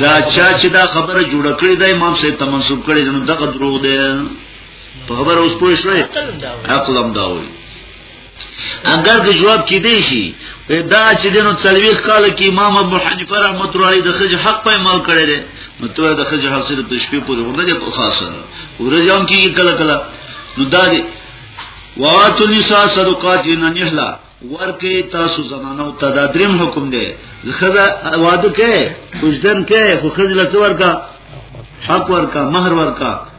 دا چا چې دا خبره جوړه کړې ده امام صاحب ته منسوب کړې ده نو دغه دروغ ده په خبره اوس پوه شوې عقلم دا وایي اگر که جواب کې دی شي دا چې دنو څلويخ کال کې امام ابو حنیفه رحمت الله علیه د خج حق په مال کړی دی نو ته د خج حق سره په شپې پورې ورته په خاصه ورځ هم کې کله کله نو دا دی واتو نساء صدقات ننهلا ورکه تاسو زنانو ته دا دریم حکم دی خزه واده کې خوشدن کې خو خزله څور کا حق ورکا مہر ورکا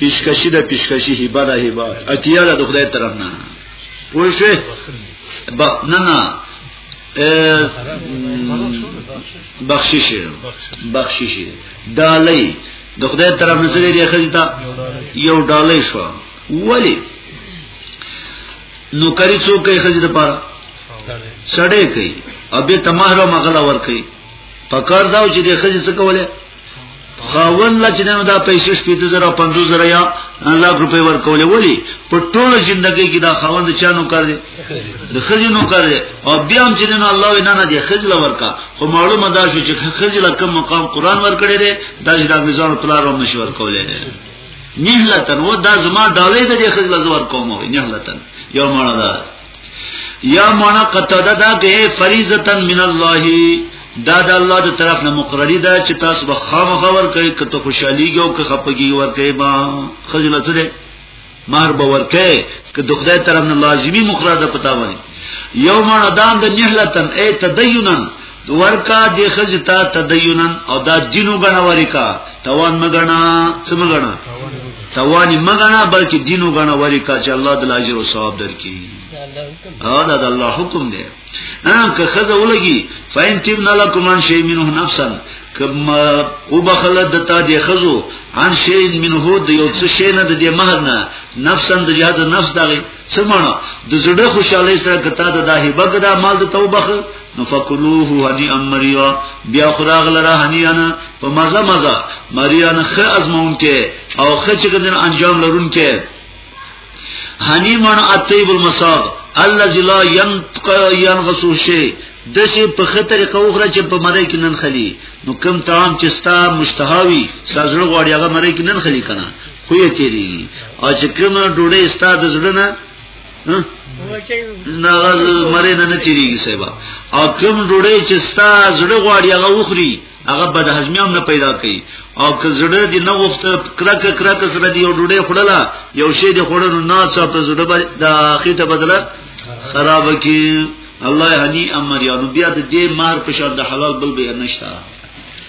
پیشکشی ده پیشکشی هیبه ده هیبه اتیا ده دخدای طرف نه پوه شوی با نه نه بخشش بخشش دالی د خدای طرف نه سره دی خزیتا یو ډالۍ شو ولی نو کری څو کوي خزیتا پاره سړې کوي ابه تمہرو مغلا ور کوي پکړ داو چې د خزې څه کوله خاون لا چې نو دا پیسې شپې ته زره 50 زره یا الله روپې ورکولې ولی په ټوله ژوندۍ کې دا خاون د چانو کار دی د خزینو کار دی او بیا هم چې نو الله وینا نه دی خزل ورکا خو معلومه ده چې خزل کم مقام قران ورکړي دی دا چې د میزان پلار هم نشي ورکولې نهلتن و دا زما ډالې د خزل زور کوم وي نهلتن یو مړه ده یا معنا قطعه دا کې فریضه من الله دا د الله د طرف نه مقرری ده چې تاسو به خامخا ور کوي کته خوشحاليږي او که خپګي ور کوي با خزل څه ده مار به ور کوي که د خدای طرف نه لازمی مقرره ده پتا ونی یوم ندام د نهلتن ای تدینن ورکا دی خزتا تدینن او دا دینو غنا ورکا توان مغنا سم غنا توانی مغنا بلکې دینو غنا ورکا چې الله د اجر او ثواب درکې او دا د الله حکم دی ان که خزه ولګي فین تیم نلکم ان شی منه نفسا کما او بخل دتا دی خزو ان شی منه د یو څه شی نه د مہر نه نفسا د جهاد نفس دغه څه معنا د زړه خوشاله سره کته د داهبه کدا مال د توبه نو فکلوه هنی امریا بیا خدای غلره هنیانه په مزه مزه مریانه خ ازمون کې او خ چې کدن انجام لرون کې هنی معنا اطیب المصاب الذي لا ينقص شيء د شي په خطر کوخره چې په مړی کې نن خلی نو کم تام چې ستا مشتهاوی سازړ غواړي هغه مړی کې نن خلی کنه خو یې تیریږي او چې کومه ډوډۍ ستاسو زړه نه ناغل مری نه تیریږي سبا او کوم ډوډۍ چې ستا زړه غواړي هغه وخوري هغه بد هضمي هم نه پیدا کوي او که زړه دې نه وفته کرک کرک سره دی یو ډوډۍ خړله یو شی دې خړل نه څه په زړه به د اخیته بدله خراب کی الله هني امر یانو بیا د دې مار په شان د حلال بل به نشته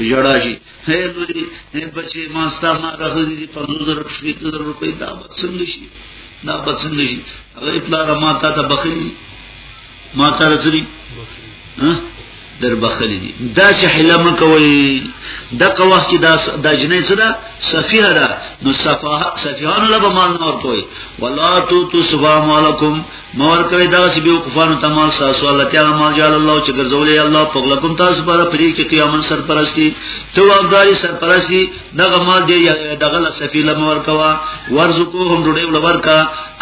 جړا شي هي لوري هي بچي ما ستا ما راغلي دي 50000 شپې ته روپۍ دا څنګه شي دا پسند شي هغه پلار ما تا ته بخلي ما تا رسري ها در بخلي دي دا چې حلمه کوي دا کو وخت کې دا د جنې سره سفیه ده نو صفاه سفیهان له مال نور کوي ولا تو تو سبحان علیکم مور کوي دا چې به کفانو تمال ساسو الله تعالی ما جعل الله چې ګرځولې الله په لکم تاسو پر پرې کې قیامت سرپرستی تو واغداري سرپرستی دغه مال دی دغه له سفیله مور کوا ورزقوهم ډوډۍ ولور کا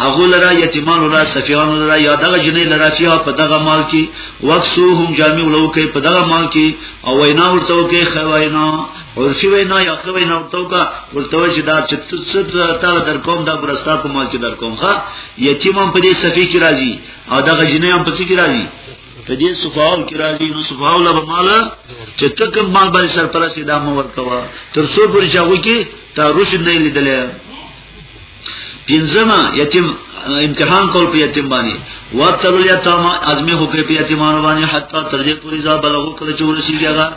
اغه لرا یتیمان لرا سفیان لرا یا دغه جنې لرا چې په دغه مال کې وقسوهم جامع لو کې په دغه مال کې او وینا ورته کې خوینا ورسی وینا یا خو وینا ورته کا ورته چې دا چې څه تعالی در کوم دا برستا په مال کې در کوم ها یتیم هم په دې صفی کې راځي او دغه جنې هم په څه کې راځي په دې صفاو کې راځي نو صفاو له مال چې تکم مال باندې سرپرست دا مو ورکوا تر څو پر چاغو کې تا رشد نه لیدل پینځما یتیم امتحان کول په یتیم باندې وتر الیتام ازمه هو کې په یتیمان باندې حتی تر دې پوری ځا بلغو کړ چې ورسیږي هغه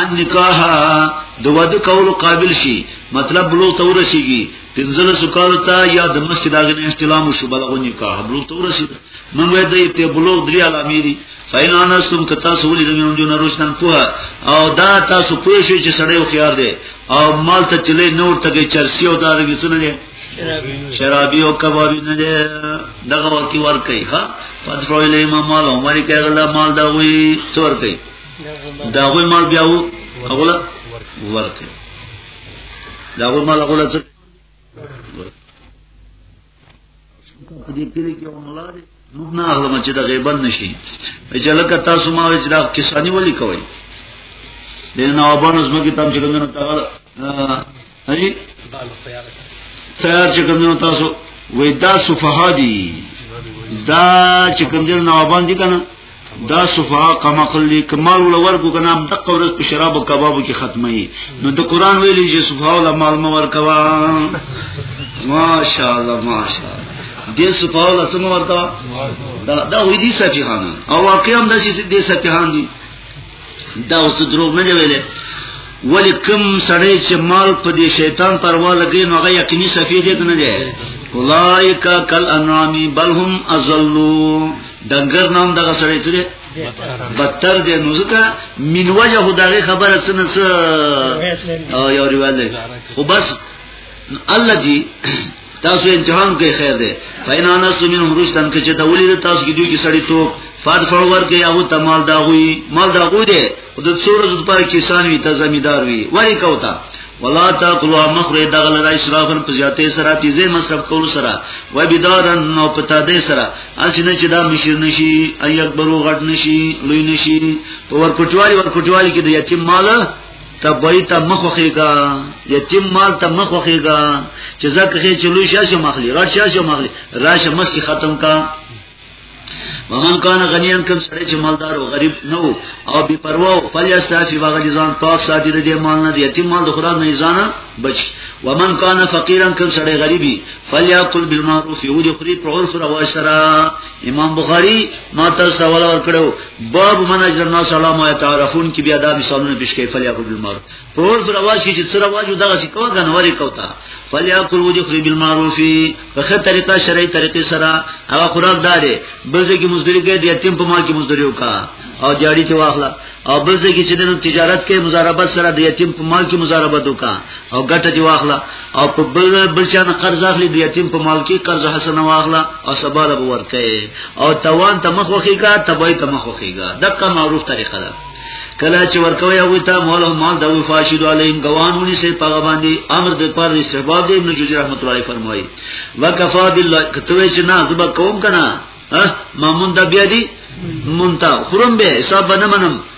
ان نکاح د ود کول قابل شي مطلب بلو ته ورسیږي پنځل سکال تا یا د مسجد هغه نه استلام شو بلغه نکاح بلوغ ته ورسید من وای دی ته بلوغ درې علامې دي فین انا سم ک تاسو ولې د میوند نه روشتن کوه او دا تاسو پوه شئ چې سړی خو یار دی او مال ته چلے نور ته کې چرسی او دار کې څه نه دی شرابی او کبابی نه دی دغه وخت ور کوي ها فدفعوا الی ما مال عمر کې غلا مال دا وی څور کوي دا وی مال بیا و غلا ور کوي دا غو مال غولا څه دې کلی کې وملا دې موږ نه اغلم چې دا غیبن نشي چې لکه تاسو ما وچ دا کسانی ولي کوي د نوابانو زمکه تم چې کومه تعالی هي تیار چې کومه تاسو وې دا صفحه دي دا چې کوم دې نوابان دي کنه دا صفه کما قلی کمال ول ورکو کنه د قورس په شراب او کبابو کې ختمي نو د قران ویلي چې صفه ول مال مو ورکوا ماشاءالله ماشاءالله دې صفه ول سم ورکوا دا دا وې دي سفیهان او واقعا هم د دې سفیهان دي دا اوس دروغ نه دی ویلې ولی کوم سړی چې مال په دې شیطان پروا لګي نو هغه یقیني صفی دی کنه دی اولائک کل انامی بل هم ازلو دنګر نام دغه سړی ته بدتر دی نو ځکه من وجه دغه خبره څنګه او یو ریواله خو بس الله جی تاسو امتحان کوي خیر دی فینا نس منهم رشدن کې چې دا ولید تاسو کې دوی کې سړی تو فاد فور کې هغه تمال دا وی مال دا وی دی او د څورز د پاره کسان وی ته زمیدار وی وای کوتا ولا تاکلوا مخر دغل را اسرافن په زیاتې سره پیزه مصرف کول سره و بيدارن نو پتا دې سره اسنه چې دا مشر نشي ايک برو غټ نشي لوی نشي په ور کوټوالي ور کوټوالي کې د یتیم مال تبوی ته مخخیګا یتیم مال ته مخخیګا چې زکه خې چلو شاشه مخلی را شاشه مخلی راشه مخکی ختم کا ومن کان غنیان کم سړی چې مالدار او غریب نه وو او بي پروا او فلیستافي واغ ځان پاک ساتي د دې مال نه دی یتیم مال د خدای نه ځان بچ ومن کان فقیرن کم سړی غریبي فلیاکل بالمعروف یو دې خوري په عرف روا سره امام بخاری ما تر سوال ور کړو باب من اجر الناس على ما يتعرفون کې بیا دا مثالونه پیش کوي فلیا کو بالمعروف په ورځ رواج کې چې سره واجو دغه څه کوه غنوري کوتا فلیا کو ودي خو بالمعروف په خه طریقه شرعي طریقې سره هغه خوراک داري بلځه کې مزدوري کې د یتیم په مال کې مزدوري وکا او جاړي ته واخلا او بلځه کې چې د تجارت کې مزاربت سره د یتیم په مال کې مزاربت وکا او ګټه دی واخله او په بل بل چا نه قرض اخلي د یتیم په مال کې قرض حسن واخله او سبا له ورکه او توان ته مخ وخیګا تبای ته مخ وخیګا دغه معروف طریقه ده کله چې ورکوي هغه ته مال او مال د فاشد علیهم غوانونی سي په باندې امر د پر استحباب دی ابن جوزی رحمت الله علیه فرمایي وکفا بالله کته چې نه زب کوم کنه مامون د بیا دی مونتا خرم به حساب نه منم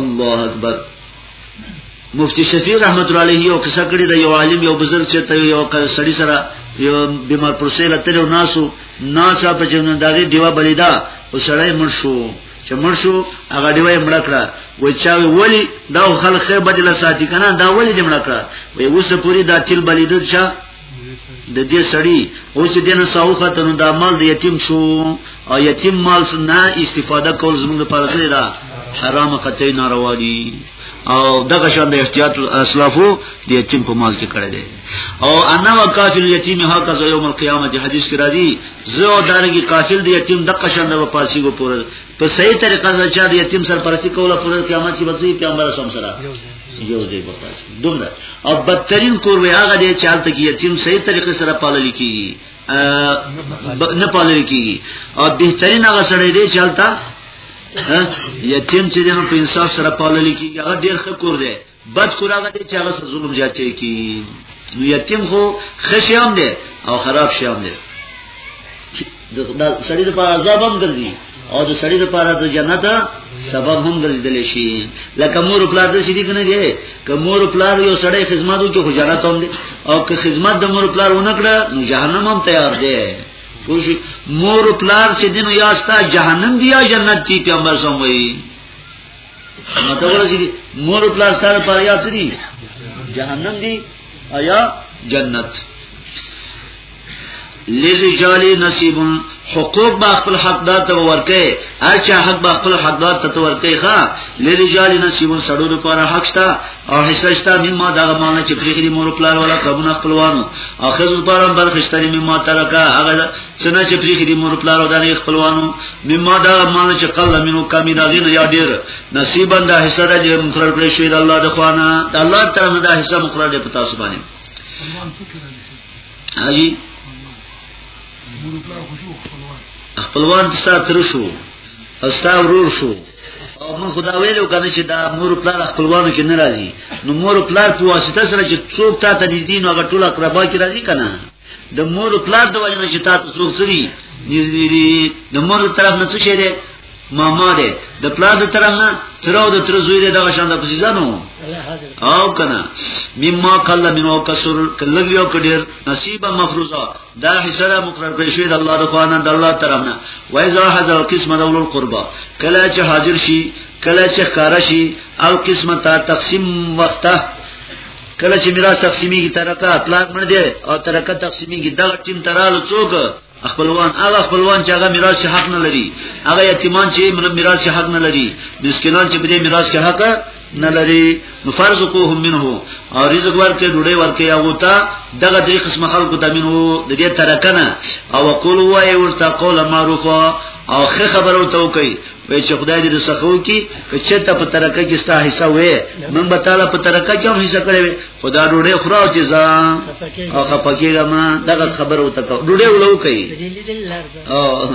الله اکبر مفتی شفیع رحمت الله علیه یو قصه کړی د یو عالم یو بزرگ چې ته یو سړی سره یو بیمار پرسه لته له ناسو ناسا په جنن دغه دیوا بلیدا او سړی مړ شو چې مړ شو هغه دیوې مړ کړه و چا ولی دا خلک خیر بدل ساتي کنه دا ولی دې مړ کړه وې اوس پوری دا تل بلیدو چا د دې سړی او چې دنه ساوخه ته نو دا مال د یتیم شو او یتیم مال نه استفاده کول زموږ لپاره څه ده حرام قطعی ناروا دي او دغه شان د احتیاط اسلافو د یتیم په مال کې کړی دی او انا وکافل یتیم هاکا یوم القیامت حدیث کې راځي زه او دارنګي کافل د یتیم دغه شان د پاسیګو پورې په صحیح طریقه سره چا د یتیم سرپرستی کوله پر قیامت کې بچي پیغمبر سم سره یو دی په پاس دومره او بدترین کور وی هغه دی چې حالت کې یتیم صحیح طریقه سره پالل کیږي نه پالل کیږي او بهترین هغه سره دی چې حالت یتیم چې د انصاف سره پالل کیږي هغه ډیر ښه کور دی بد کور هغه دی چې هغه ظلم زیاتې کی نو یتیم خو خشي هم دی او خراب شي هم دی د سړی د پاره عذاب هم ګرځي او د سړی د پاره د جنت سبب هم ګرځیدل شي لکه مور او پلار د شي کنه دی که مور او پلار یو سړی خدمت وکړي خو جنت هم دی او که خدمت د مور او پلار ونکړه نو جهنم هم تیار دی پوښي مور او پلار چې دین یا ستا جهنم دی یا جنت دی پیغمبر سم وایي نو ته ورځي دي مور او پلار سره پر یا سړي جهنم دي یا جنت لرجال نصیب حقوق با خپل حقدار ته ورکه هر چا حق با خپل حقدار ته ورکه ښا لرجال نصیب سړو لپاره حق شته او حصہ شته مما دا معنی چې پرېږدي مور پلار ولا قبول خپلوانو او خزو لپاره برخه شته مما ترکه هغه څنګه چې پریخي دي مور پلار او د نه خپلوانو مما دا مال چې قل منو کمی دا غین یا ډیر نصیب انده حصہ د جې مقرر کړی شوی د الله د خوانه د الله طرف دا حصہ مقرر دی پتا سو باندې هاجی خپلوان تاسو تر شو او تاسو ورور شو او موږ خدا ویلو کنه چې دا مور پلار خپلوانو کې ناراضي نو مور پلار په واسطه سره چې څوک تا ته دي نو هغه ټول اقربا کې راضي کنه د مور پلار د وجه نه چې تاسو څوک سری نږدې دي د مور طرف نه څه شه ده ماما ده د پلار د طرف نه ترو د تر زوی ده دغه شان د پسې ځانو او کنه مما قال منو کسر کلګ یو کډیر نصیب مفروضه دا حصہ مقرر کړی شوی د الله د خوانه د الله طرف نه وایذا حضر قسمه د اولو قربا کله چې حاضر شي کله چې ښکارا شي او قسمه تا تقسیم وخته کله چې میراث تقسیمي کی ترکه پلان مړ دی او ترکه تقسیمي کی دغه ټیم ترالو څوک خپلوان هغه خپلوان چې هغه میراث کې حق نه لري هغه یتیمان چې من میراث کې حق نه لري مسکینان چې په دې میراث کې حق نه لري نو فرض کوهم منه او رزق ورکې ډوډۍ ورکې هغه ته دغه دې قسم خلکو ته منو د دې ترکنه او قول وای ورته قول معروفه او خه خبرو ته کوي وای چې خدای دې رسخو کی کچته په ترکه کې ستا حصہ وې من به تعالی په ترکه کې هم حصہ کړې خدا ډوډۍ خورا چې ځا او خپکیږه ما دغه خبر وته کو ډوډۍ ولو کوي او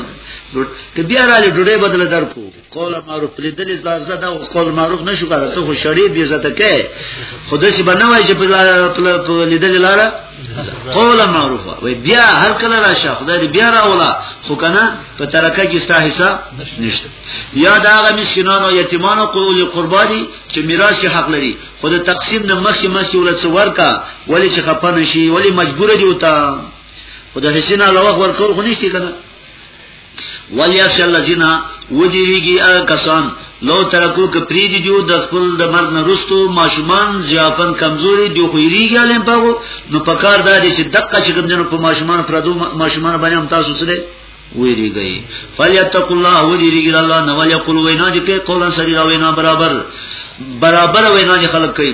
ته بیا را لې ډوډۍ بدل درکو قول معروف لیدل زار زده او قول معروف نشو کړه ته خو شړې دې زته کې خدای شي بنوي چې په لیدل لاره قول معروف وي بیا هر کله راشه خدای دې بیا راولا خو کنه په ترکه کې ستا حساب نشته یا دا غ مسکینانو یتیمانو قول قرباني چې میراث کې حق لري خو د تقسیم نه مخکې مخکې ولڅ ورکا ولی چې خپه نشي ولی مجبور دي وتا خو د حسین علاوه ورکول خو نشي کنه ولیخش الذین وجریږي هغه کسان لو ترکو ک پریدي جو د خپل د مرګ نه رستو ماشومان ضعفن کمزوري دی خو یریږي علم پاغو نو پکار دا دي چې دقه چې کوم جن په ماشومان پردو ماشومان باندې هم تاسو سره ویری گئی فلیتق الله وجریږي الله نو ویقول وینا دې کې قولا سری دا وینا برابر برابر وینا چې خلق کوي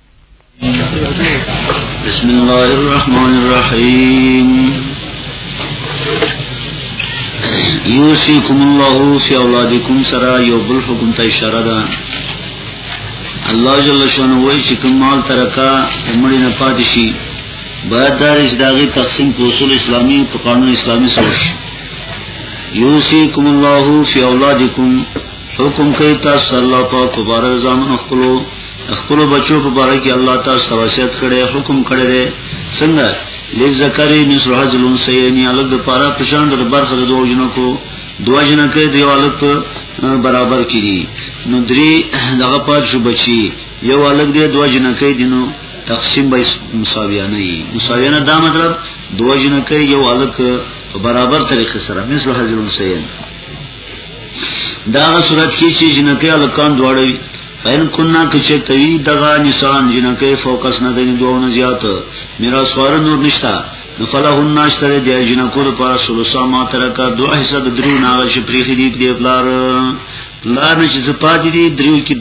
بسم الله الرحمن الرحيم يوسيكم الله في اولادكم سرا یو بل حکم ته اشاره ده الله جل شانه وایي چې کوم مال ترکا عمر نه پاتې شي باید دارش داغي تقسیم په اصول اسلامي په قانون اسلامي سره شي یوسیکم الله فی اولادکم حکم کوي تاسو الله پاک بار زامن خپل خپل بچو په باره کې الله تاسو توسيت کړي حکم کړي دي څنګه لذکری مثل حظ الانثیین الګ د پاره پشان د برخه د دوه جنو کو دوه جنو کې دی الګ برابر کړي نو درې دغه پات شو بچي یو الګ دی دوه جنو کې دینو تقسیم به مساویانه وي مساویانه دا مطلب دوه جنو کې یو الګ برابر طریقې سره مثل حظ الانثیین دا صورت کې چې جنکه الکان دواړوي فین کنا کچه توی دغا نسان جنکه فوکس نه دین دوونه زیات میرا سوار نور نشتا نفلهن ناشتر دی جنکو د پاره سلوسا ما ترکا دو حصہ د درو ناغه چې پریخي دی دی پلار پلار نه چې زپات دی درو کې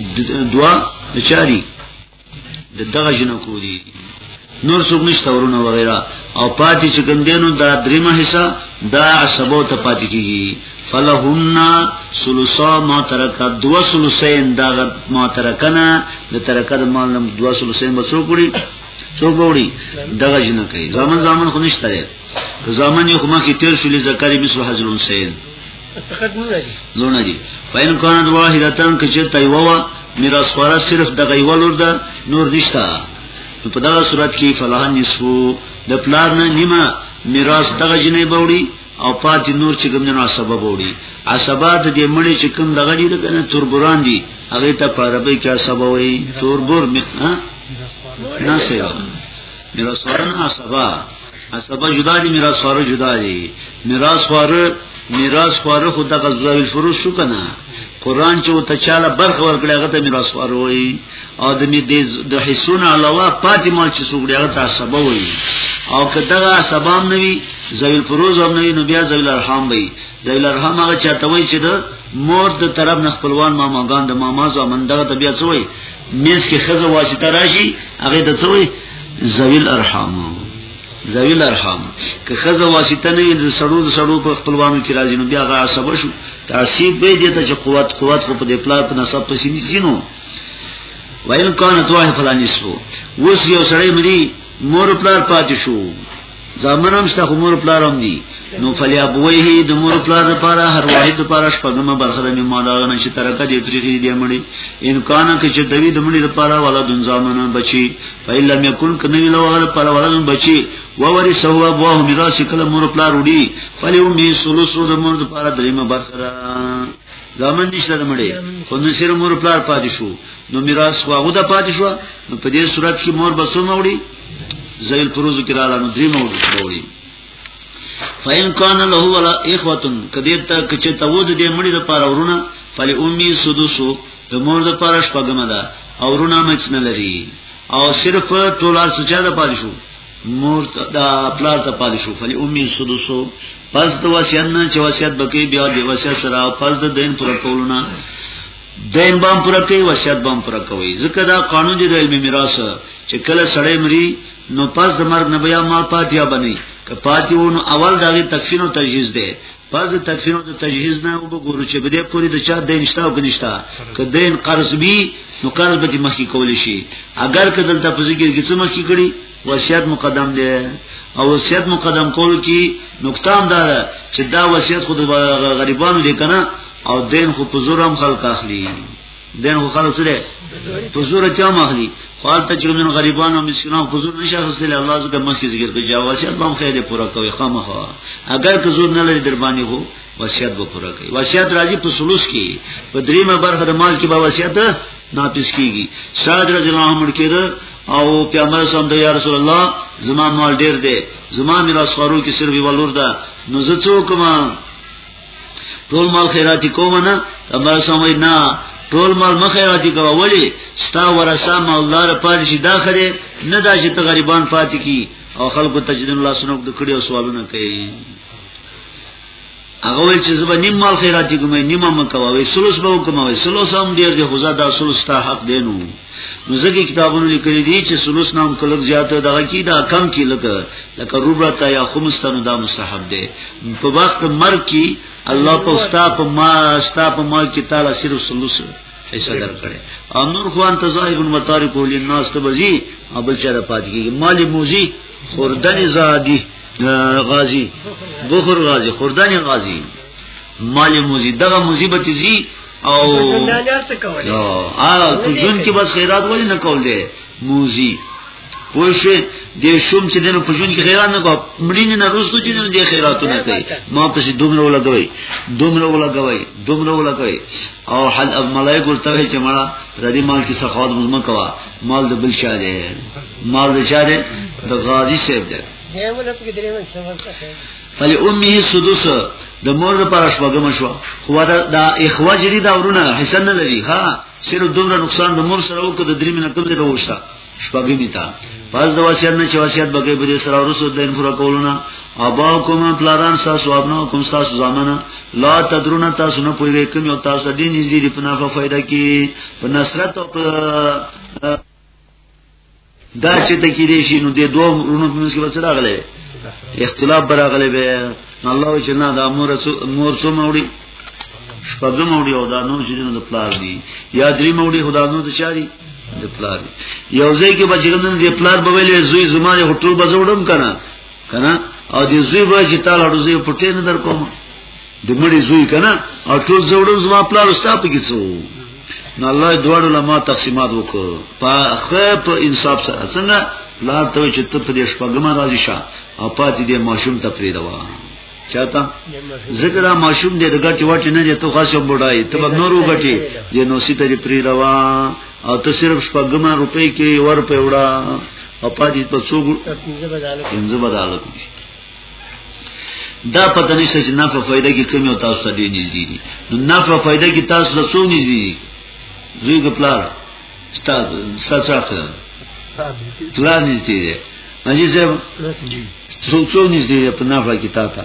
دوا چاري د دغه جنو کولی نور څوک نشته ورونه وغیرہ او پاتې چې کوم دینو دا دریمه حصہ دا سبو ته پاتې کیږي فلهن ثلثا ما ترک دو ثلثین دا ما ترکنا د ترکه د مال نم دو ثلثین بچو کړی څوک وړي دغه جن کوي ځامن ځامن خو نشته ځامن یو خو ما کې تیر شولې زکری بسو حضرون سین فقط نه لري نو نه دي فین کانت واحدتان کچر تایوا میراث خورا صرف د غیول ور ده نور نشتا نو په دا صورت کې فلاح نصفو د پلار نه نیمه میراث دغه جنې بوړي او پاتې نور چې کوم نه سبب وړي عصبات دې مړي چې کوم دغه دي کنه توربوران دي هغه ته په عربی کې سبب وي توربور نه نه سیو میراث ورن عصبات اسبه جدا دي میراث خواره جدا دي میراث خواره میراث خواره خو دغه زویل فروش شو کنه قران چې وته چاله برخه ورکړي هغه ته میراث خواره وي او د می د حصون علاوه پاتې مال چې څوګړي هغه ته سبا وي او که دغه سبا نه وي زویل فروز هم نه وي نو بیا زویل ارحام وي زویل ارحام هغه چاته وي چې د مور د طرف نه خپلوان ماماګان د ماما زامن دغه ته بیا څه وي میز کې خزه واسطه راشي هغه د څوې زویل ارحام زویل ارحام که خزه واسطه نه د سړو د سړو په خپلوانو کې راځي نو بیا غا سبا شو تعصیب به دې ته چې قوت قوت خو په دې پلار په نسب پسې نه جنو وایل کان توه فلانیسو وس یو سړی مری مور پلار پاتې شو زامن هم شته خو مور پلار هم دي نو فلی ابویه د مور پلار لپاره هر واحد لپاره شپږمه برخه د مالاغه نشي ترکه دې تریخي دې مړي ان کان کې چې دوی د مړي لپاره ولا د زامن بچي فإلا يكن کنه له ولا لپاره ولا د بچي ووري سو ابوه میراث کله مور پلار وړي فلی امي ثلث د مور لپاره دریمه برخه ده زامن نشته د مړي خو نو سر مور پلار پاتې شو نو میراث خو هغه د پاتې شو نو په دې صورت کې مور بسوم وړي زیل پروز کې رااله نو درې مو وړي فین کان له ولا اخوتن کدی ته کچ ته ود دې مړي د پاره ورونه فل امي سدوسو د مور د پاره شپګم ده او ورونه مچ نه لري او صرف تولار سچا د پاره شو مور دا پلار ته پالی شو فلی امی سدوسو پس د وصیت نه چې وصیت بکی بیا د وصیت سره پس د دین پر کولونه دین بام پورا کوي وصیت بام پورا کوي ځکه دا قانون دی د علم میراث چې کله سړی مري نو پس د مرګ نه بیا مال پاتیا بني که پاتیو نو اول دغه تکفین او تجهیز دی پس د تکفین او تجهیز نه وګورو چې بده پوری د چا دین شته او کنيشته که دین قرض بي نو قرض به مخکې کول شي اگر که دلته په ذکر کې څه مخکې کړي وصیت مقدم دی او وصیت مقدم کول کی نقطه هم دا ده چې دا وصیت خود غریبانو دی کنه او دین خو په زور هم خلق اخلي دین خو خلق سره په زور چا مخلي قال ته چې من غریبان او مسکینان په زور نشه غسل الله زګه مخکې ذکر کوي جواب وصیت هم خیر پورا کوي خامخا اگر که زور نه لري در باندې هو وصیت به پورا کوي وصیت راځي په سلوس کې په دریمه برخه د مال کې به وصیت ناپس کیږي سعد رضی الله عنه کېده او پیغمبر صلی الله علیه رسول الله زما مال ډیر دی زما میراث خورو کې صرف یو لور ده نو زه څوک ما ټول مال خیراتی کوم نه پیغمبر صلی الله نه ټول مال مخیراتی کوه ولی ستا ورثه ما الله را پاتې شي داخله نه دا چې ته غریبان فاتح کی او خلکو تجدن الله سنوک د کړي او سوالونه کوي هغه وی چې زبا نیم مال خیراتي کومه نیمه مکوا وی سلوس به کومه وی سلوس هم ډیر دی خو زدا سلوس ته حق دینو نو ځکه کتابونو لیکل دي چې سلوس نام کلک زیات دغه کی دا کم کی لکه لکه روبه تا یا خمستانو دا مستحب دی په وخت مرګ کی الله په ستا په ما ستا په ما کې تعالی صرف سلوس حصہ درکړي او نور خوان تظاهر متارک للناس تبزی ابل چر پاتې کی مال موزی خوردن زادی غازی بخور غازی خوردن غازی مال موزی دغه موزی به تیزی او ا کوجون کې بس خیرات ولی نه کول دی موزی پوښې د شوم چې دنه پجون کې خیرات نه کوم مړین نه روز کو چې دنه د خیراتونه کوي ما پسې دومره ولګوي دومره ولګوي دومره ولګوي او حل ملائکه ورته چې مړه ردی مال کې سخاوت مزمه کوا مال د بل چا دی مال د چا دی د غازی صاحب دی فلی امه سدوس د مور لپاره شپږم شو خو دا د اخوا جری دا ورونه حسن نه لري ها سره دومره نقصان د مور سره وکړه د درې منه کم دی وروسته شپږم تا پس د وصیت نه چې وصیت بګې بده سره ورسو د ان پورا کولونه ابا کوم پلاران ساس او ابنا کوم ساس زمانہ لا تدرون تاسو نه پوهیږئ کوم یو تاسو دین نږدې دی په نافه فائدہ کې په نصرت او په دا چې ته کې دې شي نو دې دوه ورونو په منځ کې وسره غلې اختلاف براغلې به الله چې نه دا مور مور سو موړي شپږم موړي او دا نو چې د پلار دي یا درې موړي خدا نو ته چاري د پلار دي یو ځای کې بچګندن د پلار په ویلې زوی زمانه هټول بزوړم کنه کنه او د زوی به چې تعالی روزي پټې نه در کوم د مړي زوی کنه او ټول زوړو زما پلار ستا په کې څو نو الله دواړو لما تقسیمات وکړ په خه په انصاف سره څنګه لار ته چې ته په دې شپږم راځي شه او پاتې دې ماشوم ته پرې دوا چاته ذکر ماشوم دې د ګټ وټ نه دې ته خاصه بډای ته به نورو ګټي دې نو سي ته پرې دوا او ته صرف شپږم روپې کې ور په وړا او پاتې په څو ګټ پنځه بداله کوي دا پته نشته چې نفع فائدہ کې کوم یو تاسو ته دی نږدې دي نو نفع فائدہ کې تاسو له څو نږدې دي زوی کو پلار استاد ساتره پلار نږدې دی مجي زه څو څو نږدې په نفع کې تا ته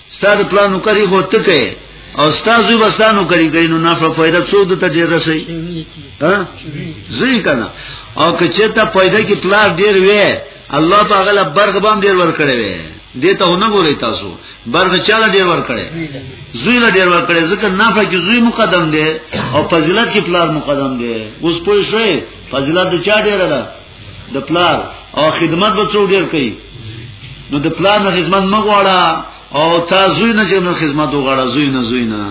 ستاسو پلانو کوي خو ته کوي او ستاسو بسانو کوي کوي نو نفع فائدہ څو د ته ډیر رسي ها زوی کنه او که چې ته فائدہ کې پلان ډیر وې الله په هغه برغ بام ډیر ور کړی وې دې ته نه ګوري تاسو برغ چاله ډیر ور کړی زوی له ډیر ور کړی ځکه نفع کې زوی مقدم دی او فضیلت کې پلان مقدم دی اوس پوه شئ فضیلت د چا ډیر ده د پلار او خدمت به څو ډیر کوي نو د پلار نه خدمت مغواړه او تا زوی نه چې نو خدمت وغواړه زوی نه زوی نه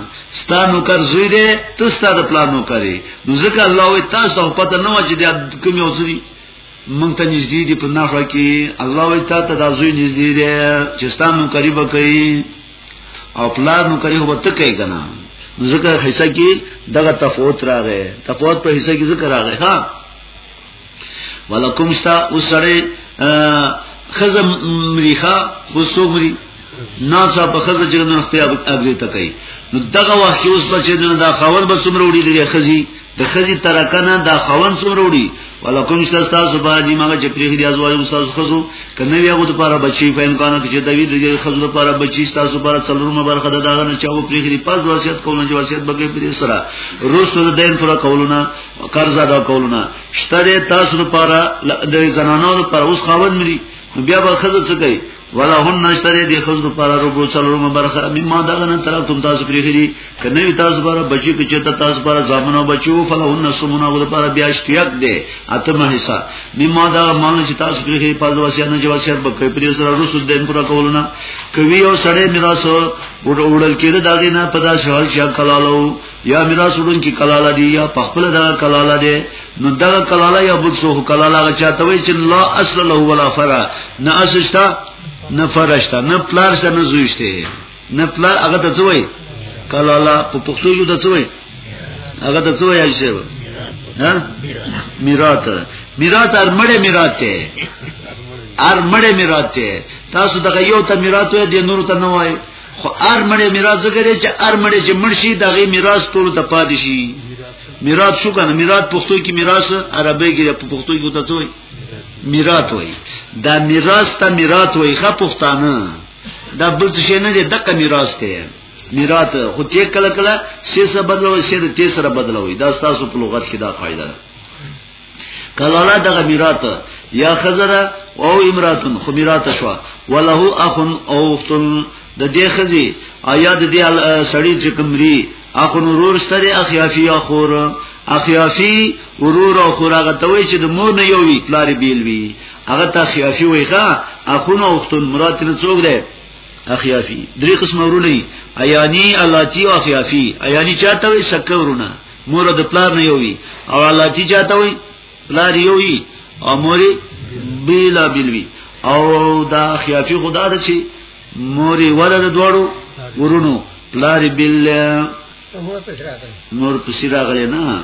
ستانو کر زوی دې ته ستاره پلار نو کوي نو ځکه الله وي تاسو ته پته نه و چې د کوم یو ځري مونږ ته نږدې دي په نافه کې الله وي تا ته د زوی نږدې دي چې ستانو قریب کوي او پلار نو کوي هو ته کوي کنه ځکه حصہ کې دغه تفاوت راغی تفاوت په حصہ کې ذکر راغی ها ولکم ستا وسړی خزم مریخه خو سو مری ناسا په خزه چې نو خپل اګری تکای نو دغه وخت اوس په چې نو دا خاور به څومره وړي لري خزي د خزي ترکنه دا خاون څومره وړي ولکم شستا سبا دی ما چې پرې دی ازواج مستاز خزو کنه بیا غو لپاره بچي په امکان کې چې دوی د خزو لپاره بچي تاسو لپاره څلور مبارخه ده دا نه چاو پرې دی پاز وصیت کوونه چې وصیت بګې پرې سره روز ته د دین پر کولونه قرض ادا کولونه شته تاسو لپاره د زنانو لپاره اوس خاوند مري نو بیا به خزه څه کوي ولا هن نشتره دي خزه لپاره ربو څلورمه برخه مما دغه نه طرف تم تاسو پریخري کنه وي تاسو لپاره بچي کې چته تاسو لپاره زامنو بچو فلا هن سمونه غو لپاره بیا اشتیاق دي اتمه حصہ مما دا مان چې تاسو پریخري پاز وسیانه چې وسیات به کوي پرې سره رسول دین پورا کولونه کوي او سړی میراث وړل کېده داګه نه پدا شوال چې کلالو یا میراث وړونکي کلاله دی یا په خپل دغه کلاله دی نو دغه کلاله یا بل څه کلاله هغه چاته وی چې لا اصل له ولا فرع نه اسشتا نه فرشتا نه پلار سره نه زویشته نه پلار هغه ته وی کلاله په پښتو یو ته وی هغه ته وی ایسه ها میراث میراث ارمړې میراث ته ارمړې میراث ته تاسو دغه یو ته میراث وې د نور ته نه وای خو ار مړې میراث زګرې چې ار مړې چې مرشي دغه میراث ټول ته پاتې شي میراث شو کنه میراث پښتو کې میراث عربی کې په پښتو کې وته څوې میراث وای دا میراث ته میراث وای خه پښتانه دا بل څه نه دی دغه میراث ته میراث خو چې کله کله سې سره بدلوي سې د تې سره بدلوي دا ستاسو په لغت کې دا قاعده ده کلالا دغه میرات یا خزره او امراتن خو میرات شو وله اخ او اختن د دې خزي آیا د دې سړی چې کمري اخو نور ستري اخیافی اخور اخیافی ورور او خور هغه ته وی چې د مور نه یو وی پلار بیل وی هغه ته اخیافی وی ښا اخونه اوختون مراد نه څوک دی اخیافی درې قسم ورونه ایانی الاتی او اخیافی ایانی چاته وی شکه ورونه مور د پلار نه یو وی او الله چې چاته وی پلار یو وی او مور بیلا بیل وی او دا خیافی خدا د چې مور ولر دوړو ورونو پلار بیل مور پسې راغلی نه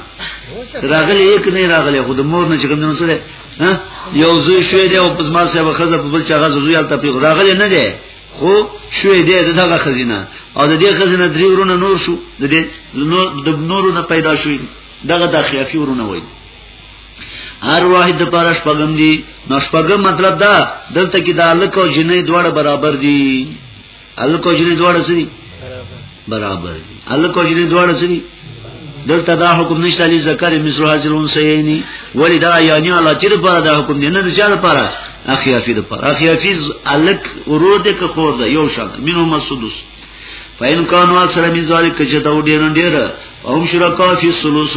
راغلی یک نه راغلی خود مور نه چې کوم نو سره یو زوی شوی دی او پس ما سره وخزه په بل چا غزه زوی الته پیغ راغلی نه دی خو شوې دې دغه خزینه او د دې خزینه درې ورونه نور شو د دې نور د نورو نه پیدا شوې دغه د خیافي ورونه وایي هر واحد د پاره شپږم دي نو شپږم مطلب دا دلته کې د الکو جنې دواړه برابر دي الکو جنې دواړه سړي برابر دي الله کوجې دې دواړه سړي دلته دا حکم نشته علی ذکر مثل حاضرون سینی ولی دا یعنی الله چې لپاره دا حکم دی نه د چا لپاره اخیافی لپاره اخیافی الک ورور دې که خور ده یو شان منو مسدس فین کانو اکثر من ذالک کچه دا ډیر ډیر هم شرکا فی الثلث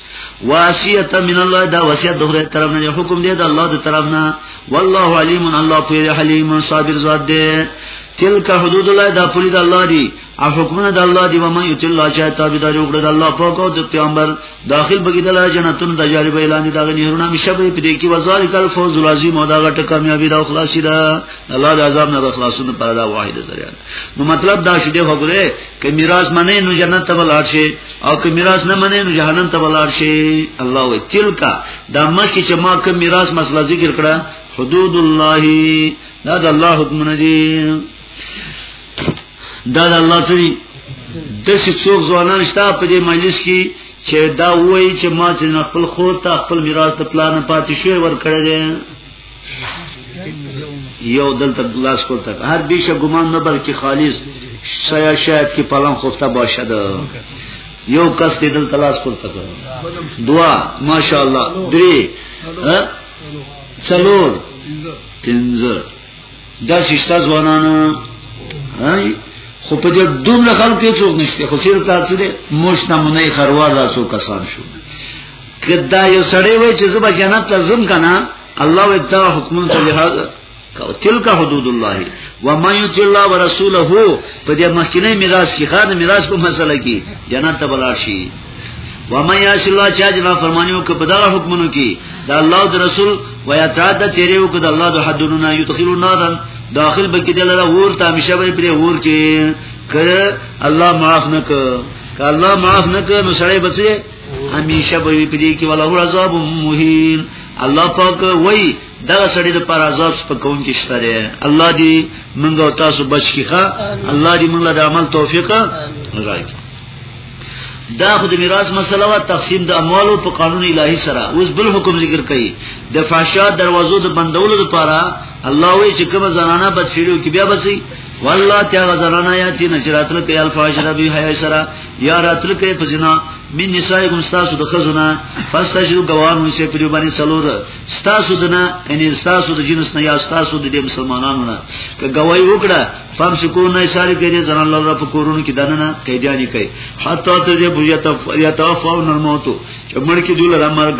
واسیت من الله دا وصیت د خدای طرف نه حکم دی د الله د طرف نه والله علیم الله پوی حلیم صابر ذات دی تلک حدود الله دا پوری د الله دی او حکمونه د الله دی و من یت الله چا تابعدار وکړه د الله پاک او د پیغمبر داخل بګی د الله جنتون د جالب اعلان دا غنیرونه مشبه په دې کې وزالک الفوز العظیم او دا غټ کامیابی دا خلاصی دا الله د عذاب نه خلاصون پر دا واحد ذریعہ نو مطلب دا شې دی خبره که میراث منې نو جنت ته ولار شي او که میراث نه منې نو جهنم ته ولار شي الله وی تلکا دا مخکې چې ما کوم میراث مسله ذکر کړه حدود الله دا د الله حکم نه دي دا د الله څخه د څه څوک ځوانان شته په دې مجلس کې چې دا وایي چې ما چې خپل خور ته خپل میراث ته پلان پاتې شوی ور کړی دی یو دلته لاس پورته هر بیش گمان نه بلکې خالص شاید شاید کې پلان خفته باشد یو کس دې دلته لاس پورته کړ دعا ماشاءالله درې څلور پنځه دا سشتا ځوانانو خو په دې دومره خلکو څوک نشته خو سیر تاسو دې موږ نمونه خروار تاسو کسان شو کدا یو سړی وای چې زما جنت ته زم کنه الله ودا حکم ته لحاظ تلک حدود الله و ما یت الله ورسوله په دې مخکنه میراث کې خاد میراث په مسله کې جنت ته بلار شي و ما یاش الله چا جنا فرمانیو کې په دا حکمونو کې دا الله او رسول و یا تعالی تیرې او کې دا الله د حدونو نه یدخلون نارن داخل بکې دلته ور ته همیشه به پرې ور کې کړه الله معاف نک کله معاف نک نو سړی بچي همیشه به وی پدې کې ولا هو عذاب مهین الله پاک وای دا سړی د پر عذاب سپکون کې شته دی الله دې موږ او تاسو بچ کی ښا الله دې موږ له عمل توفیق راکړي دا خو د میراث مسله وا تقسیم د اموالو په قانون الهي سره اوس بل حکم ذکر کړي د فحشا دروازو د بندولو لپاره الله وی چې کوم زنانه بدفیرو کې بیا بسي والله تعالی زنانه یا چې نشراتل کې الفاظ ربي حیا سره یا راتل کې په زنا من نسائکم تاسو د خزونه فاستشهدوا گواهان چې په دې باندې څلور تاسو د نه ان تاسو د جنس نه یا تاسو د دې مسلمانانو نه که گواہی وکړه فهم شکو نه اشاره کوي ځان الله رب کورونو کې دنه نه قیدانی کوي حتی ته دې بوجه ته یا توفاو نرموتو چې مړ کې دول را مرګ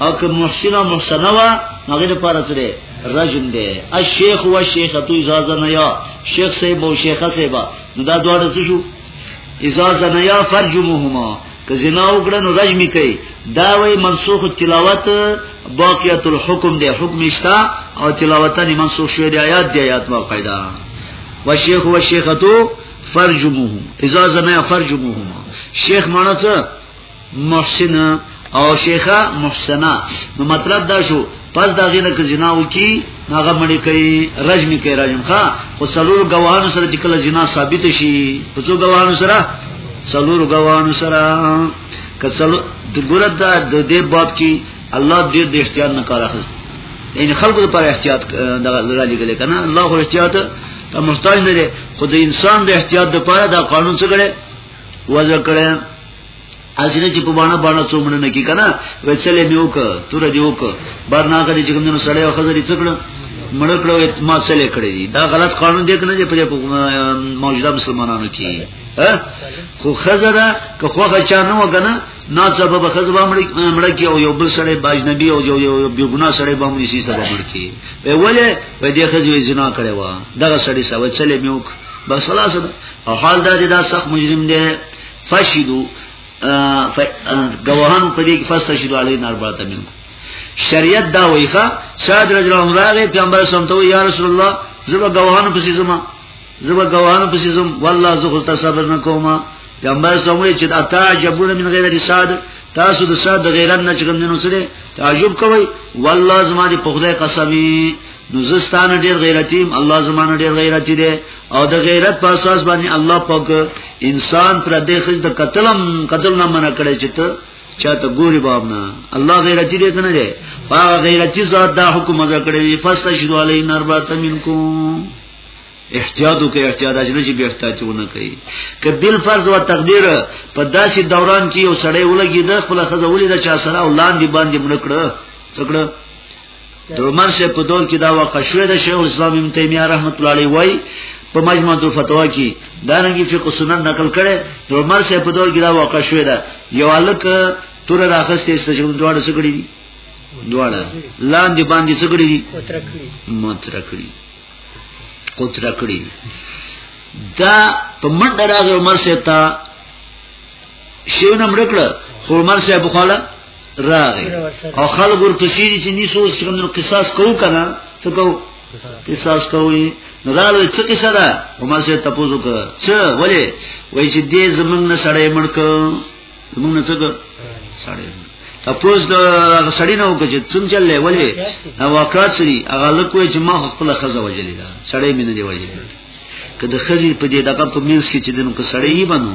او که محسن او محسنه وا هغه لپاره ترې رجم دی الشیخ و شیخه تو اجازه نه یا شیخ صاحب او شیخه صاحب نو دا دواړه څه شو اجازه نه یا فرجمهما که زنا وکړه نو رجم کوي دا وای منسوخ تلاوت باقیت الحکم دی حکم اشتا او تلاوتن منسوخ شوی دی آیات دی آیات واقعدا و شیخ و شیخه تو فرجمهم اجازه نه فرجمهما شیخ معنی څه محسنه او شیخه محسنه نو مطلب دا شو پس دا غینه که زنا وکي هغه مړی کوي رجمی کوي رجم ښا خو څلور غواهان سره چې کله زنا ثابت شي په څو غواهان سره څلور غواهان سره کڅل د ګورد د دې باب کې الله دې د احتیاط نه کار اخیست یعنی خلکو پر احتیاط دغه لري ګل کنه الله خو احتیاط ته محتاج نه دی خو د انسان د احتیاط لپاره دا قانون څه کړي وضع کړي اسنه چې په باندې باندې څومره نه کی کنه وڅلې مې وک تور دی وک بار نه کړي چې کومنه سړی او خزرې څکړه مړ کړو ما سره کړی دی دا غلط قانون دی کنه چې په موجوده مسلمانانو کې خو خزره که خوخه چا نه وکنه نه سبب خزبه مړ کی او یو بل سره باج نبی او یو یو بیګنا سره به مونږ شي سره مړ کی په ولې په دې خزوی زنا کړي وا دغه سړی سوي چلې میوک بس خلاص او حال دا دې دا سخت مجرم دی فشدو گواهان په دې کې فاستشهدوا علینا اربعه منکم شریعت دا وایي ښا شاد رجل الله راغی پیغمبر سم ته یا رسول الله زبا گواهان پسې زما زبا گواهان پسې زم والله زه خو تصبر نکوما پیغمبر سم وایي چې دا تعجبون من غیر رساد تاسو د شاد د غیرت نه چګم نه نوڅره تعجب کوي والله زما دې په خدای قسمی نو زستانه ډیر غیرتیم الله زمانه ډیر غیرتی دی او د غیرت په اساس باندې الله پاک انسان پر دې خز د قتلم قتل نه منع کړی چې ته چاته ګوري باب نه الله غیرتی دې کنه دی هغه غیرتی ذات دا حکم مزه کړی وی فاستشهد علی نربات منکم احتیاطو کې احتیاط اجنه چې به احتیاط ونه کوي که بل فرض او تقدیر په داسې دوران کې یو سړی ولګي د خپل خزه ولې د چا سره او لاندې باندې منکړه څکړه د عمر شه په دور کې دا واقع شوې ده شیخ اسلام ابن تیمیه رحمت الله علیه وای په مجموعه د فتوا کې دا رنګي فقه سنن نقل کړي د عمر شه په دور کې دا واقع شوې ده یو الک تور راخسته چې موږ دواړه سګړي دي دواړه لاندې باندې سګړي دي مترکړي مترکړي دا په منډه راغی عمر شه ته شیو نم رکړه خورمر صاحب خاله راغی او خلک ورپسې دي چې نیسو چې کوم قصاص کوو کنه څه کوو قصاص کوي نو دا لوی څه قصه ده عمر صاحب تاسو وکړه څه ولې وای چې دې زمنګ نه سړی مړک زمنګ نه څه سړی تپوس د سړی نه وکړي چې څنګه چلې ولې واقعات سری هغه لکوې چې ما خپل خزه وجلې ده سړی مې نه دی وجلې کله خزي په دې دغه په مینس کې چې دنو کې سړی یې بنو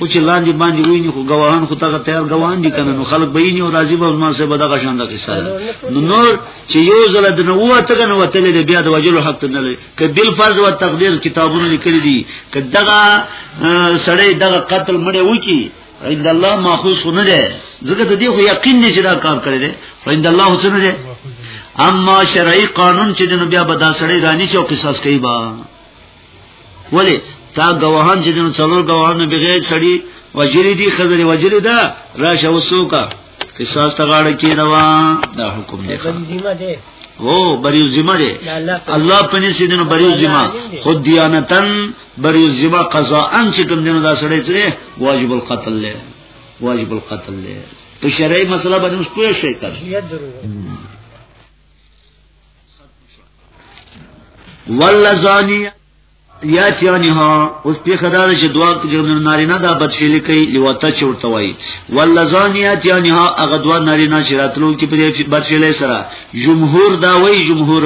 او چې لاندې باندې ویني خو غواهان خو تاګه تیار غواهان دي کنه نو خلک به یې او راضي به ما سه به دغه شان دغه سره نو نور چې یو ځل د نو وته کنه وته دې بیا د وجلو حق نه لري ک بل فرض او تقدیر کتابونه لیکل دي ک دغه سړی دغه قتل مړ وکی عند الله ماخوذ نه ده ځکه ته دې خو یقین نه چې دا کار کړی دی عند الله حسن ده اما شرعي قانون چې نو بیا به دا سړی رانی شو قصاص کوي با ولی تا گواهان چې دنو څلور گواهان بغیر سړی وجری دی خزری وجری دا راشه وسوکا قصاص ته غاړه کې دوا دا حکم دی او بریو ذمہ دی الله پني سي دنو بریو ذمہ خود دیانتن بریو ذمہ قضا ان چې کوم دنو دا سړی چې واجب القتل له واجب القتل له په شرعي مسله باندې مشکوه شي کار واللزانی یاتیانها اوس په خدای چې دعا کې جنن نارینه دا بدفعلی کوي لوته چورته وای واللزان یاتیانها هغه دوا نارینه چې راتلو کې په بدفعلی سره جمهور دا وای جمهور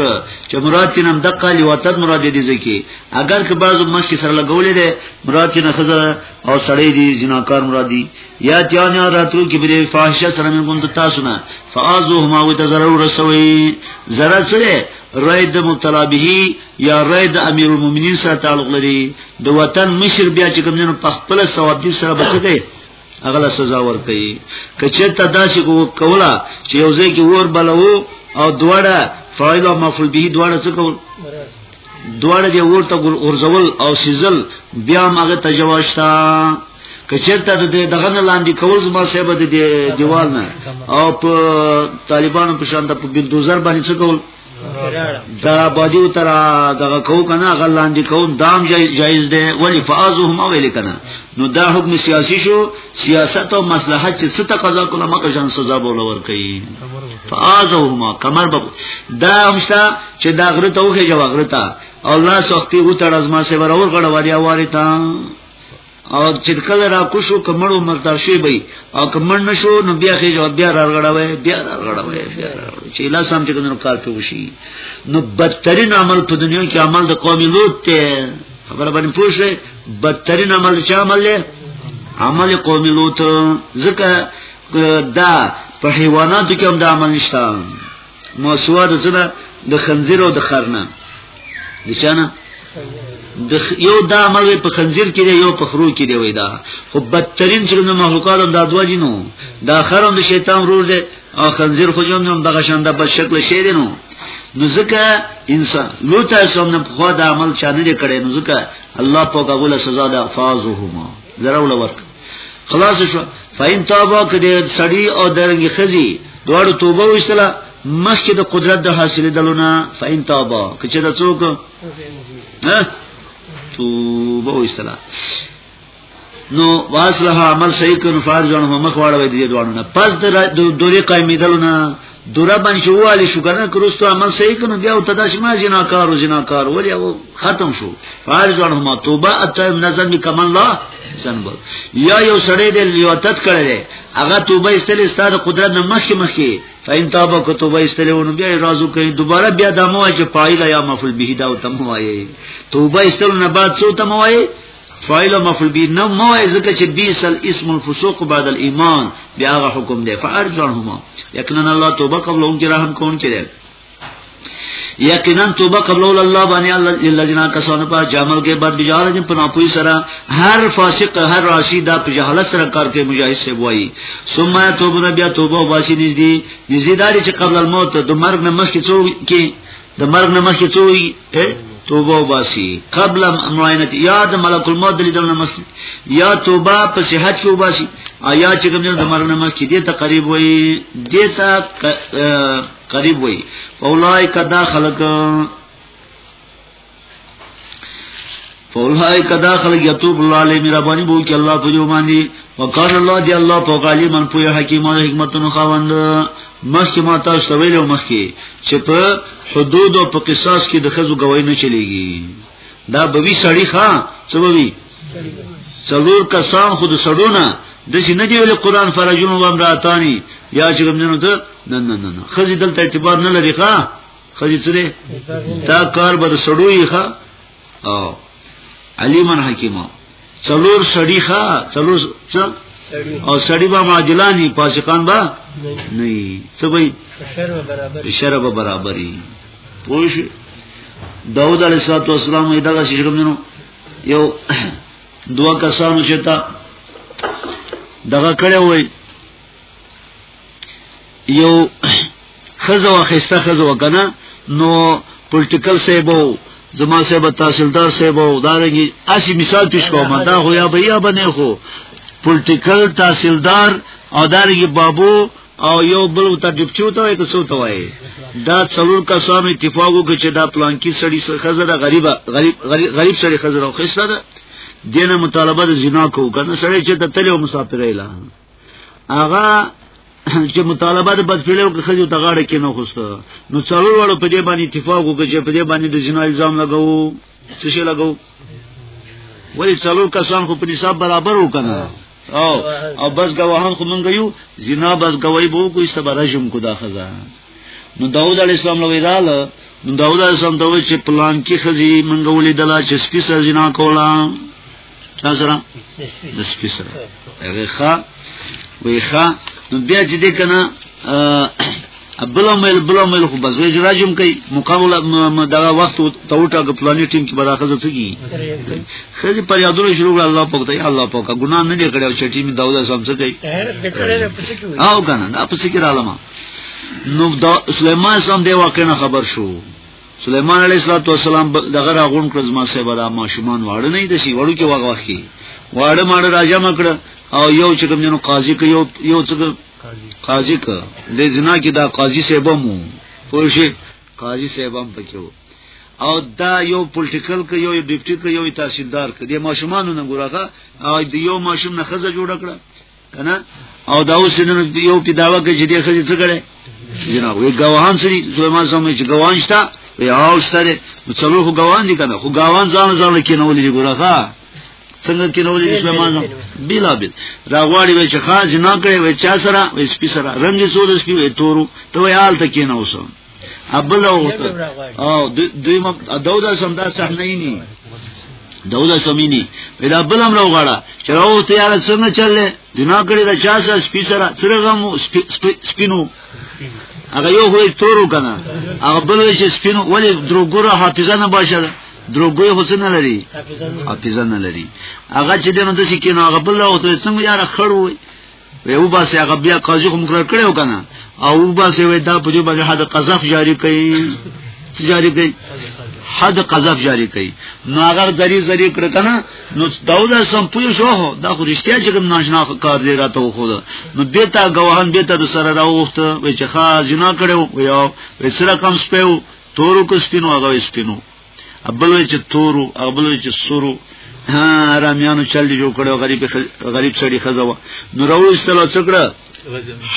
چې مراد نم دقه لوته مراد دي ځکه اگر که بعضو مشک سره لګولې ده مراد نه خزر او سړی دي جناکار مراد دي یا تیانا راتلو کې بری فاحشه سره من کوم تاسو نه فازوهما وتزرو رسوي زرا سره رید مبتلا به یا رید امیر المؤمنین سره تعلق لري د وطن مشر بیا چې کوم نه په خپل ثواب دي سره بچي اغلا سزا ور کوي کچه ته داسې کو کولا چې یو ځای کې ور بلو او دواړه فاعل او مفعول به دواړه څه کول دواړه دی ورته غرزول او سیزل بیا ماغه تجواشتا کچرته د دغه نه لاندې کول زما صاحب د دیوال نه او په طالبانو په شان د بلدوزر باندې څه کول دا بادیو تر دغه کو کنه غلاندې کو دام جایز دی ولی فازهم او ویل کنه نو دا حکم سیاسی شو سیاست او مصلحت چې څه تقاضا کوله مکه جان سزا بوله ور کوي فازهم کمر دا همشته چې دا غره ته وخه جو غره ته او الله سختي وتړ از ما سي ور اور غړ واري واري تا او چې کله را کو شو کمړو مرتر شي بي او کمړ نشو نو بیا خې جو بیا را غړوي بیا را غړوي بیا را غړوي چې لا سم چې کنه کار ته وشي نو بدترین عمل په دنیا کې عمل د قوم لوط ته خبره باندې پوښي بدترین عمل چې عمل له عمل قوم لوط ځکه دا په حیواناتو کې هم دا عمل نشته موسوا د زړه د خنزیر او د خرنه د چانه د یو دا عمل په خنزیر کې دی یو په خرو کې دی وای دا خو بدترین چې نو مخلوقات هم دا دوا جنو دا خرم د شیطان رور دی او خنزیر خو جون هم دغه شان د بد شکل شی دی نو نو ځکه انسان لو تاسو هم نه خو دا عمل چانه لري کړي نو ځکه الله په قبول سزا ده فازهما زرا ول ورک خلاص شو فاین تابا کده سړی او درنګ خزي دوړو توبه وشتله مخکې د قدرت د حاصلې دلونه فاین تابا کچې د څوک ها توبه وشتله نو واصله عمل صحیح کړو فرض جوړه مخ واړوي دې دوړو نه پس د دوری قائمې دلونه دوره باندې چې والی شو کنه کرستو عمل صحیح کنه بیا او تداش ما جنا کارو جنا کار ولی او ختم شو فارج ورحمه توبه اته نظر می کمن لا سنبل یا یو سړی د لیوتت کړل هغه توبه استل استاد قدرت نه مخکې مخکې فین توبه کو توبه استل ونه بیا رازو کوي دوباره بیا دمو چې پایله یا مفعول به دا او تم وایي توبه استل نه بعد څو تم وایي فاعل او مفعول به نه مو ځکه چې بیسل اسم الفسوق بعد الايمان بیا غ حکم دی فارجعهما یقینا الله توبه قبل اون کې رحم کون کړي یقینا توبه قبل الله باندې الله لجنا کسانو په جامل کې بعد بجاله دې پنا پوي سره هر فاسق هر راشي دا په جهالت سره کار کوي مجاهد سی وایي ثم توبه بیا توبه واسي نږدې نږدې داري چې قبل الموت د مرګ نه مخکې څو کې د مرګ نه مخکې څو توبه وباسي قبل معاینه یا د ملک الموت دلی دلنه مخکې یا توبه په صحت کې وباسي یا چې کوم د مرګ نه مخکې دې ته قریب وي دې ته قریب وي اولای کدا خلق فولای کدا خلق یتوب الله علی مهربانی بو کی الله په جو باندې وکړ الله دی الله په غالی من په حکیم او حکمتونو خواند مخکې ما تاسو ته ویلو مخکې چې په حدود او په قصاص کې د خزو گواہی نه چلیږي دا بوي سړی ښا څه بوي څلور کسان خو د سړونه د شي نه دی ویل قران فرجون و امراتانی یا چې کوم نه ته نه نه نه خزي دلته اعتبار نه لري ښا خزي څه دی دا کار به سړوي ښا او علیمن حکیمه څلور سړی ښا څلور څه او سړی به ماجلانی پاسقان با نه څه وای شرب برابرۍ پوه شئ داود علیه السلام یې دغه شرم دینو یو دوه کسانو چې تا دغه کړه وای یو خزه واخیسته خزه وکنه نو پولیټیکل سیبو زما صاحب تحصیلدار صاحب او دارنګي اسی مثال پیش کوم دا خو یا به یا بنه خو پولیټیکل تحصیلدار او دارنګي بابو او یو بل ته ډیپټیو ته وای که څو ته وای دا څلور کسان اتفاق وکړي چې دا پلان کې سړی سره خزره غریبه غریب غریب سړی خزره خو خسته ده دینه مطالبه د زنا کو کنه سړی چې د تلو مسافر اله هغه چې مطالبه د بدفعلیو کې خځو ته غاړه کې نه خوسته نو څلور وړو په دې باندې اتفاق وکړي چې په دې باندې د جنا الزام لګاو څه شي لګاو ولی څلور کسان خو په نصاب برابر وکنه او او بس گواهان خو مونږ یو زنا بس گواہی بو کوی سبا رجم کو دا خزا نو داوود علی السلام لوی دال نو داوود علی السلام ته چې پلان کې خزي مونږ ولې دلا چې سپیسه زنا کوله چا سره د سپی سره هغه ښا وی ښا نو بیا چې دې کنه بلو مل بلو مل خو بس ویج راجم کوي مقابله دغه وخت ته وټه د پلاني ټیم کې برا خزه څه کی خزه پر یادونه شروع کړ الله پاک ته الله پاک ګناه نه لري کړو چې ټیم داوود سم څه کوي او کنه دا پسې کې رااله نو دا سليمان سم دی واقعا خبر شو سليمان عليه السلام دغه راغون کړ زما سه بلا ماشومان واړه نه دي شي وړو کې واغ واخ کی واړه ماړه راځم کړ او یو چې کوم جنو قاضي کې یو یو څه قاضي ک د زنا کې دا قاضي سیبه مو پوه شي قاضي سیبه هم پکې او دا یو پولیټیکل ک یو ډیپټي ک یو تحصیلدار ک د ماشومان نه ګورغه او د یو ماشوم نه خزه جوړ کړه کنه او دا اوس نن یو په داوا کې چې دې خځې څه کړي جناب وی ګواهان سری سليمان سمې چې ګواهان شته وی او سره څلور خو ګواهان دي کنه خو ګواهان ځان ځان کې نه ولې ګوره ښا څنګه کې نه ولې سليمان سم بلا بل دا غواړي وی چې خاص نه کړي وی چا سره وی سپي سره رنگ سود سپي وی تورو ته وی حالت کې نه اوسم ابل او او دوی ما دودا سم دا صحنه ني دودا سمینی پیدا بلم رو غړه چې راو ته یار څنګه چللې جنا کړی دا چا سره سپی سره سرغم سپینو هغه یو هوی تورو کنه هغه بل چې سپینو ولی دروګره حافظه نه باشه دروګوی حسن نه لري حافظه نه لري هغه چې دنه د شي کې نو هغه بل او ته څنګه یار خړوي وی او باسه هغه بیا قاضي خو مقرر کړو کنه او او باسه وی دا په دې باندې حد قذف جاری کړي جاری کړي حد قذف جاری کړي نو هغه ذری ذری کړ کنه نو داوود سم پوه شو دا خو رښتیا چې کوم ناشنا کار دی راته خو نو به تا غواهان به تا سره راوخت وای چې خا جنا کړو یو وسره کم سپیو تورو کو سپینو هغه سپینو ابل وی چې تورو ابل وی چې سورو ها رامیانو چل دی جوړ کړو غریب غریب سړي خزوا نو راوستلو څکړه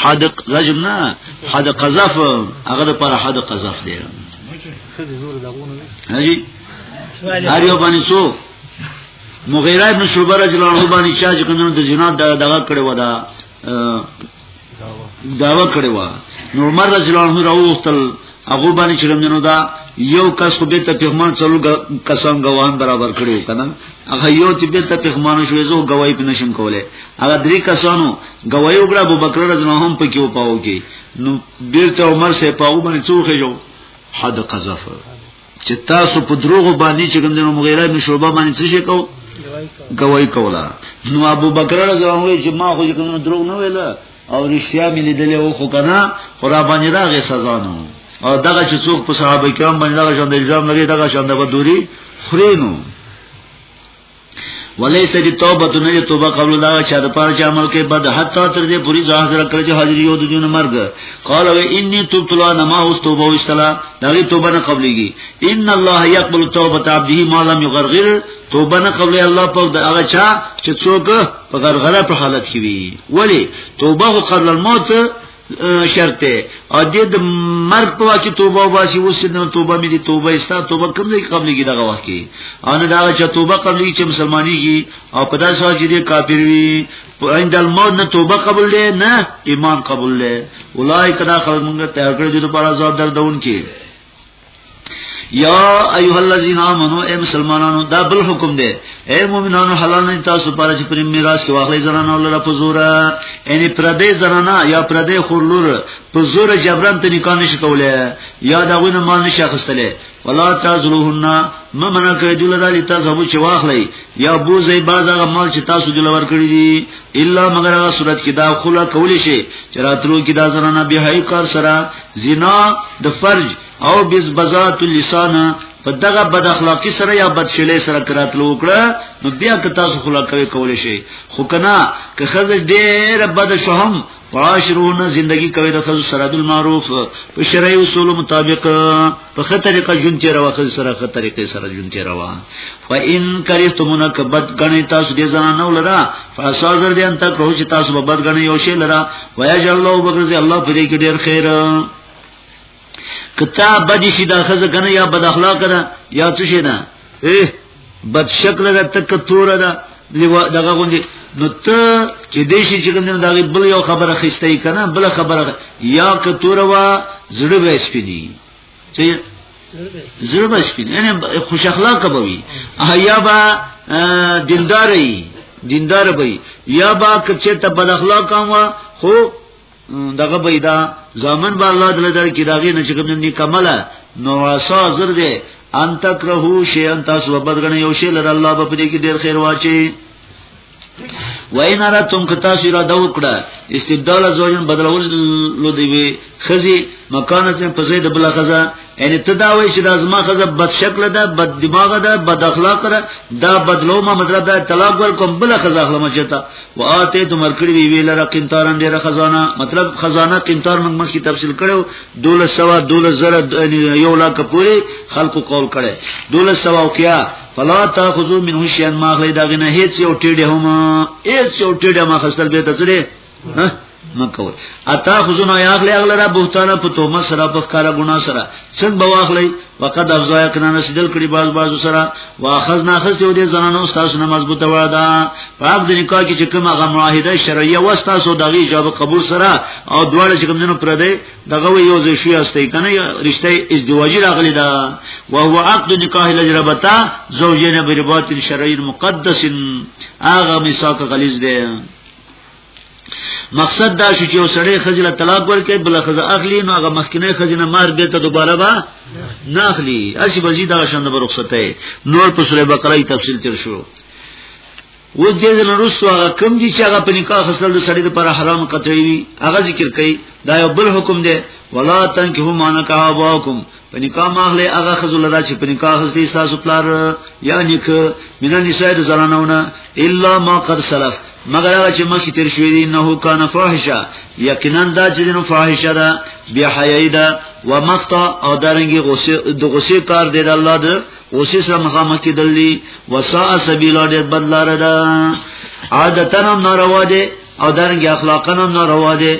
حد رجم نه حد قذف هغه د پر حد قذف دی هجی هر یو باندې څو مغیره ابن شعبه رضی الله عنه باندې چې کوم د زنا دغه کړو دا داوا کړی و نو عمر رضی الله عنه راوستل هغه باندې چې رمنو دا یو کس خو به ته پیغمان څلو کسان غوان برابر کړو کنه هغه یو چې به ته پیغمان شو زو غوای په نشم کوله هغه درې کسانو غوای وګړه ابو بکر رضی الله هم پکې وپاو کې نو بیرته عمر سه پاو باندې څوخه جو حد قذف چې تاسو په دروغ باندې چې کوم دنو مغیره ابن شعبہ باندې څه شي کو گواہی کولا نو ابو بکر رضی الله عنه چې ما خو کوم دروغ نه ویل او رښتیا مې لیدلې او خو کنه خدا باندې راغې سزا نه او دغه چې څوک په صحابه کرام باندې دغه شان د الزام لري دغه شان د بدوري خورینو وليس دي توبه نه دي توبه قبل دا چې د پاره چې عمل کې بد حتی تر دې پوری ځان سره کړ چې حاضر یو د جون مرګ قال و اني تبت لا ما اوس توبه وشتلا دا غي توبه نه قبليږي ان الله يقبل توبه عبده ما لم يغرغر توبه نه قبلې الله په دا هغه چا چې څوک په غرغره په حالت کې وي ولی توبه قبل الموت شرط ته او د د مرګ په وخت توبه واسي اوس د توبه مې دي توبه ایستا توبه کوم ځای قبل کې دغه وخت کې او نه دا چې توبه قبل چې مسلمانۍ کې او په داسې وخت چې کافر وي عند الموت نه توبه قبول دی نه ایمان قبول دی اولای کدا خلک موږ ته کړی د پر عذاب دردون کې یا ایها الذین آمنو اے مسلمانانو دا بل حکم دی اے مؤمنانو حلال نه تاسو پر چې پر میراث کې واخلې زنانو لره په زور ان پر دې زنانه یا پر دې خورلور په زور جبران ته نکاح نشي کولای یا دا غوونه مال نشي اخستلې ولا تعذلوهن ممنه کوي دلته دلته زبو چې واخلې یا بوزي باز هغه مال چې تاسو دلته ورکړي دي الا مگر هغه صورت کې دا خلا کول شي چې راتلو کې دا زنانه به هاي کار سره زنا د فرج او بز بذات اللسان په دغه بد اخلاقی سره یا بد شلې سره کراتلو وکړه نو بیا که تاسو خلا کوي کول شي خو کنا که خزه ډېر بد شهم واشرون زندگی کوي د خزو سره بل معروف په شرعي اصول مطابق په خه طریقه جون تیر او خزو سره خه طریقې سره جون تیر وا فإن کرهتمون کبد غنی تاسو دې زنانو لرا فاسازر دې انت کړو چې تاسو بد غنی یو شی لرا ويجعل الله بغرض الله په دې کې ډېر خیر کتا بدی شي دا خزه کنه یا بد اخلاق ده یا څه شي ده اے بد شکل ده تک تور ده لیوا دغه غوندي نو ته چې دې شي چې کوم دا بل یو خبره خسته کنه بل خبره یا که تور وا زړه به سپینی چې زړه به سپینی یعنی خوش اخلاق به وي یا با دینداري دیندار به یا با کچه ته بد اخلاق هم خو دغه بيدا ځامن به الله تعالی در کې داغه نه چې کوم نه کمله نو واسا زر دې ان تکرهو شی ان تاسو وبدګنه یو شی لر الله په دې کې ډیر خیر واچي وین را تم کتا سیرا دو کړه استبدال زوجن بدلول لو دی خزی مکانت په زید بل خزا یعنی ته دا وایي چې دا زما خزه بد شکل ده بد دماغ ده بد اخلاق ده دا بدلو ما مطلب دا طلاق ور کوم بل خزه اخلم چتا واته د مرکړي وی ویل را قنطارن ډیر خزانه مطلب خزانه قنطار موږ مخکې تفصیل کړو 1200 12000 یو لاکه پوری خلکو قول کړي 1200 او کیا فلا تاخذو منه شیئا ما خلی دا غنه هیڅ یو ټیډه هم هیڅ یو ټیډه ما خسل به ته مکوي اتا خزونه یاغلی اغل را بوتانه په تومه سره په ښکارا ګنا سره څنګه بواخلی وقد افزا کنا نسدل کړي باز باز سره واخذ ناخذ ته دې زنانو تاسو نه مضبوطه وړدا په عبد نکاح کې چې کوم هغه معاهده شرعیه وستا سو دغه جواب قبول سره او دواړه چې کوم جنو پر دې دغه یو ځای شي استي کنه رشته ازدواجی راغلی دا او هو عقد نکاح لجربتا زوجین بربات شرعی مقدس هغه میثاق غلیظ دی مقصد دا شو چې یو سړی خزله طلاق ورکړي بل خزه اخلي نو هغه مخکنه خزینه مار به ته دوباره با نه اخلي اسی بزی دا شند به رخصته نور په سوره بقره تفصیل تر شو و دې نه رسو هغه کم دي چې هغه په نکاح خسل د سړی لپاره حرام قطعي وي هغه ذکر کوي دا یو بل حکم دی ولا تنکحوا ما نکاح اباکم په نکاح ماغله هغه خزل را چې په نکاح خزدي تاسو پلار یا نیک مینه نشاید زنانونه الا ما قد سلف مگر هغه چې مخکې تیر شوی دی نه کان فاحشه یقینا دا چې نو فاحشه ده بیا حیاي ده و مقطع او درنګي غصه د غصه کار دی د الله د غصه سره مخامخ کېدل دي وسا سبیل ډېر بدلاره ده عادتن هم ناروا دي او درنګي اخلاقن هم ناروا دي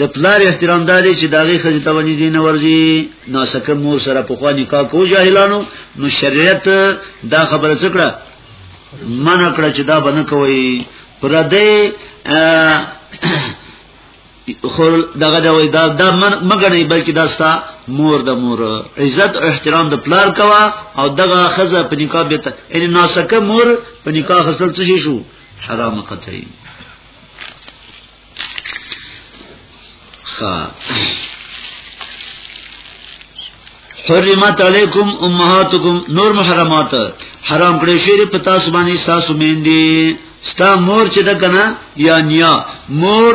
د پلار احترام دا دی چې داغه خځه ته ونی دین ورځي نو سکه مور سره په خواني کا کو جاهلانو نو شریعت دا خبره څکړه من کړه چې دا بنه کوي پر دې خو دغه دا وای دا دا مګنی بلکې دا ستا مور د مور عزت او احترام د پلار کوا او دغه خزه په نکاح به ته ان ناسکه مور په نکاح خسل څه شو حرام قطعی حرمت علیکم امهاتکم نور محرمات حرام کړی شی په تاسو باندې تاسو میندې ستا مور چې ده کنه یا نیا مور